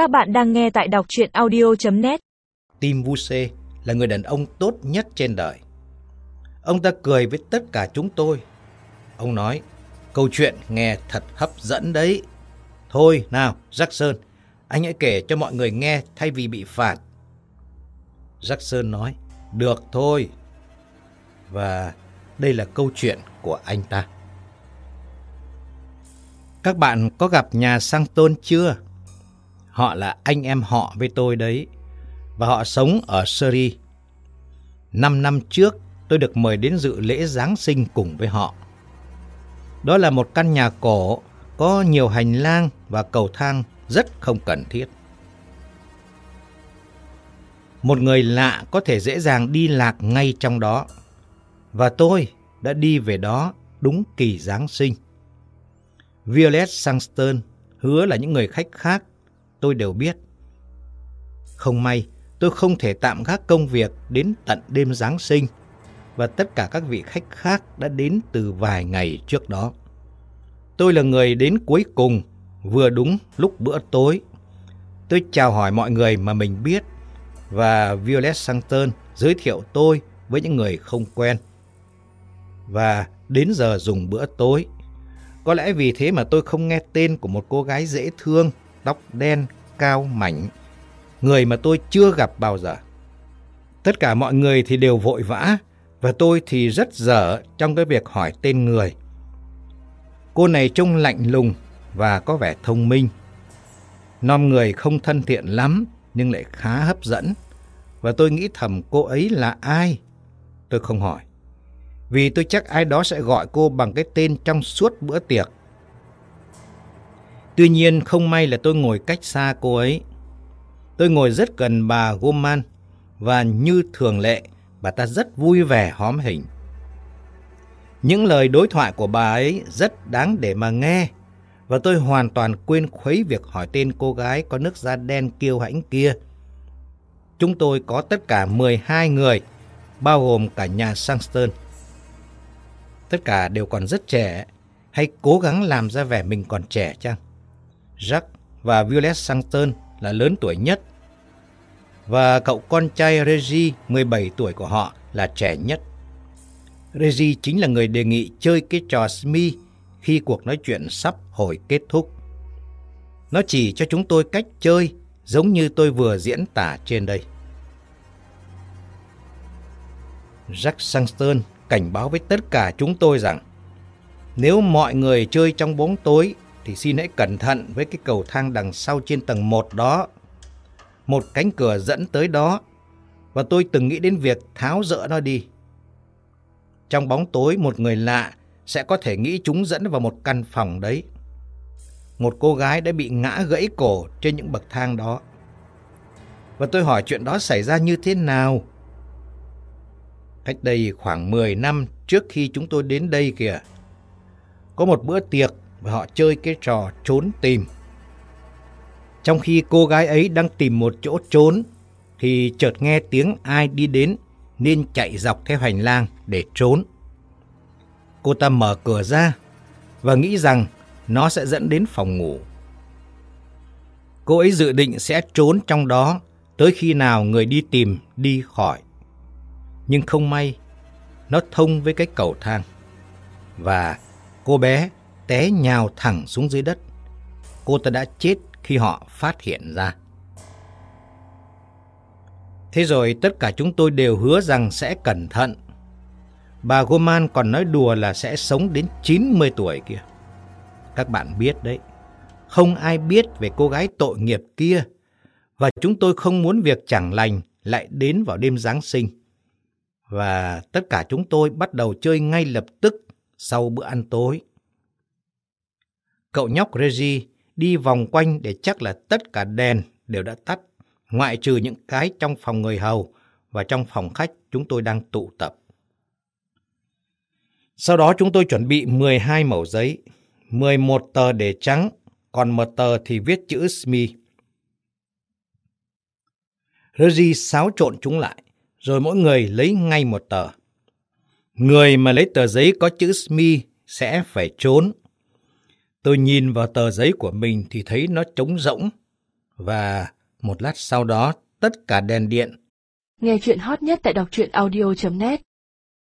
Các bạn đang nghe tại đọc chuyện audio.net Tim Vuse là người đàn ông tốt nhất trên đời. Ông ta cười với tất cả chúng tôi. Ông nói, câu chuyện nghe thật hấp dẫn đấy. Thôi nào, Jackson, anh hãy kể cho mọi người nghe thay vì bị phạt. Jackson nói, được thôi. Và đây là câu chuyện của anh ta. Các bạn có gặp nhà sang tôn chưa? Họ là anh em họ với tôi đấy. Và họ sống ở Surrey. Năm năm trước, tôi được mời đến dự lễ Giáng sinh cùng với họ. Đó là một căn nhà cổ, có nhiều hành lang và cầu thang rất không cần thiết. Một người lạ có thể dễ dàng đi lạc ngay trong đó. Và tôi đã đi về đó đúng kỳ Giáng sinh. Violet Sangston hứa là những người khách khác tôi đều biết. Không may, tôi không thể tạm gác công việc đến tận đêm Giáng sinh và tất cả các vị khách khác đã đến từ vài ngày trước đó. Tôi là người đến cuối cùng, vừa đúng lúc bữa tối. Tôi chào hỏi mọi người mà mình biết và Violet Sangston giới thiệu tôi với những người không quen. Và đến giờ dùng bữa tối, có lẽ vì thế mà tôi không nghe tên của một cô gái dễ thương, tóc đen, cao, mảnh, người mà tôi chưa gặp bao giờ. Tất cả mọi người thì đều vội vã, và tôi thì rất dở trong cái việc hỏi tên người. Cô này trông lạnh lùng và có vẻ thông minh. Nom người không thân thiện lắm, nhưng lại khá hấp dẫn. Và tôi nghĩ thầm cô ấy là ai? Tôi không hỏi vì tôi chắc ai đó sẽ gọi cô bằng cái tên trong suốt bữa tiệc. Tuy nhiên không may là tôi ngồi cách xa cô ấy. Tôi ngồi rất gần bà Goman và như thường lệ, bà ta rất vui vẻ hóm hình. Những lời đối thoại của bà ấy rất đáng để mà nghe và tôi hoàn toàn quên khuấy việc hỏi tên cô gái có nước da đen kiêu hãnh kia. Chúng tôi có tất cả 12 người, bao gồm cả nhà Sangston. Tất cả đều còn rất trẻ, hay cố gắng làm ra vẻ mình còn trẻ chăng? Jack và Violet Sangston là lớn tuổi nhất. Và cậu con trai Reggie, 17 tuổi của họ là trẻ nhất. Reggie chính là người đề nghị chơi cái trò Smi khi cuộc nói chuyện sắp hồi kết thúc. Nó chỉ cho chúng tôi cách chơi giống như tôi vừa diễn tả trên đây. Jack Sangston cảnh báo với tất cả chúng tôi rằng nếu mọi người chơi trong bóng tối thì xin hãy cẩn thận với cái cầu thang đằng sau trên tầng 1 đó. Một cánh cửa dẫn tới đó và tôi từng nghĩ đến việc tháo rỡ nó đi. Trong bóng tối, một người lạ sẽ có thể nghĩ chúng dẫn vào một căn phòng đấy. Một cô gái đã bị ngã gãy cổ trên những bậc thang đó. Và tôi hỏi chuyện đó xảy ra như thế nào? Cách đây khoảng 10 năm trước khi chúng tôi đến đây kìa. Có một bữa tiệc và họ chơi cái trò trốn tìm. Trong khi cô gái ấy đang tìm một chỗ trốn thì chợt nghe tiếng ai đi đến nên chạy dọc theo hành lang để trốn. Cô ta mở cửa ra và nghĩ rằng nó sẽ dẫn đến phòng ngủ. Cô ấy dự định sẽ trốn trong đó tới khi nào người đi tìm đi khỏi nhưng không may, nó thông với cái cầu thang. Và cô bé té nhào thẳng xuống dưới đất. Cô ta đã chết khi họ phát hiện ra. Thế rồi tất cả chúng tôi đều hứa rằng sẽ cẩn thận. Bà Goman còn nói đùa là sẽ sống đến 90 tuổi kia. Các bạn biết đấy, không ai biết về cô gái tội nghiệp kia. Và chúng tôi không muốn việc chẳng lành lại đến vào đêm Giáng sinh và tất cả chúng tôi bắt đầu chơi ngay lập tức sau bữa ăn tối. Cậu nhóc Reggie đi vòng quanh để chắc là tất cả đèn đều đã tắt, ngoại trừ những cái trong phòng người hầu và trong phòng khách chúng tôi đang tụ tập. Sau đó chúng tôi chuẩn bị 12 mẩu giấy, 11 tờ để trắng, còn một tờ thì viết chữ Smi Reggie xáo trộn chúng lại, rồi mỗi người lấy ngay một tờ. Người mà lấy tờ giấy có chữ Smi sẽ phải trốn. Tôi nhìn vào tờ giấy của mình thì thấy nó trống rỗng. Và một lát sau đó, tất cả đèn điện. Nghe chuyện hot nhất tại đọc truyện audio.net